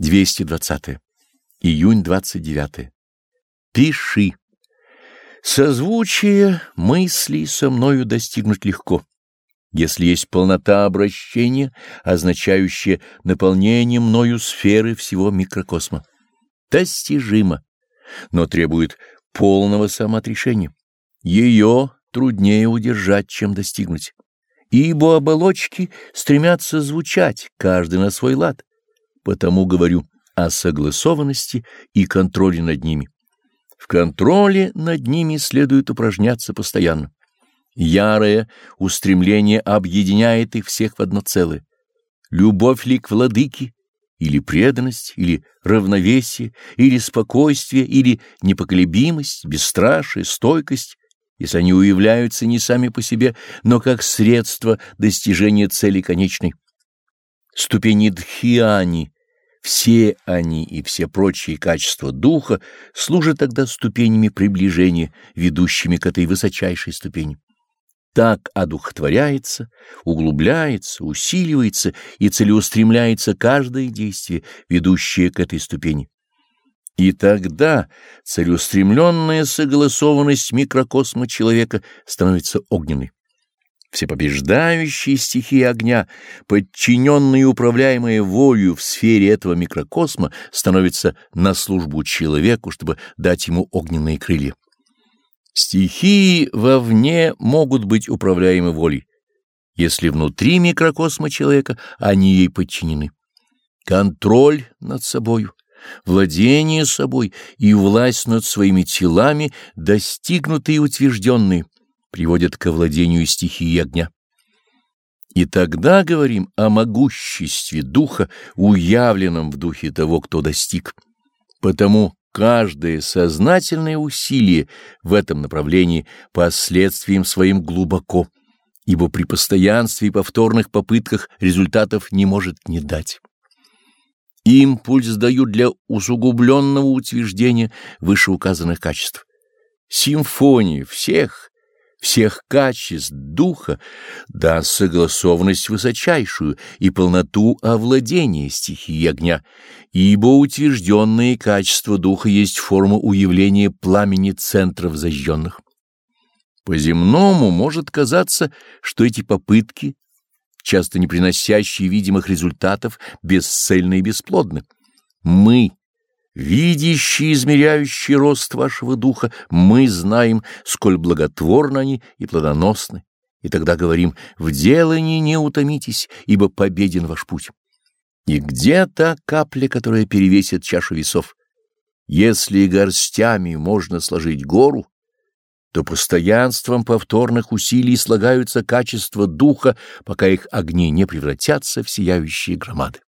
220. Июнь 29. Пиши. Созвучие мыслей со мною достигнуть легко, если есть полнота обращения, означающая наполнение мною сферы всего микрокосма. Достижимо, но требует полного самоотрешения. Ее труднее удержать, чем достигнуть, ибо оболочки стремятся звучать, каждый на свой лад. Потому говорю о согласованности и контроле над ними. В контроле над ними следует упражняться постоянно. Ярое устремление объединяет их всех в одно целое. Любовь ли к владыке, или преданность, или равновесие, или спокойствие, или непоколебимость, бесстрашие, стойкость, если они уявляются не сами по себе, но как средство достижения цели конечной. Ступени дхиани все они и все прочие качества духа служат тогда ступенями приближения, ведущими к этой высочайшей ступени. Так одухотворяется, углубляется, усиливается и целеустремляется каждое действие, ведущее к этой ступени. И тогда целеустремленная согласованность микрокосма человека становится огненной всепобеждающие стихии огня, подчиненные и управляемые волею в сфере этого микрокосма, становятся на службу человеку, чтобы дать ему огненные крылья. Стихии вовне могут быть управляемы волей, если внутри микрокосма человека они ей подчинены. Контроль над собою, владение собой и власть над своими телами достигнутые и утвержденные — приводят к овладению стихии огня. И тогда говорим о могуществе духа, уявленном в духе того, кто достиг. Потому каждое сознательное усилие в этом направлении последствиям своим глубоко, ибо при постоянстве и повторных попытках результатов не может не дать. Импульс дают для усугубленного утверждения вышеуказанных качеств. Симфонии всех всех качеств духа, да согласованность высочайшую и полноту овладения стихией огня, ибо утвержденные качества духа есть форма уявления пламени центров зажженных. По-земному может казаться, что эти попытки, часто не приносящие видимых результатов, бесцельны и бесплодны. Мы Видящий, измеряющий рост вашего духа, мы знаем, сколь благотворны они и плодоносны, и тогда говорим, в делании не утомитесь, ибо победен ваш путь. И где та капля, которая перевесит чашу весов? Если горстями можно сложить гору, то постоянством повторных усилий слагаются качества духа, пока их огни не превратятся в сияющие громады.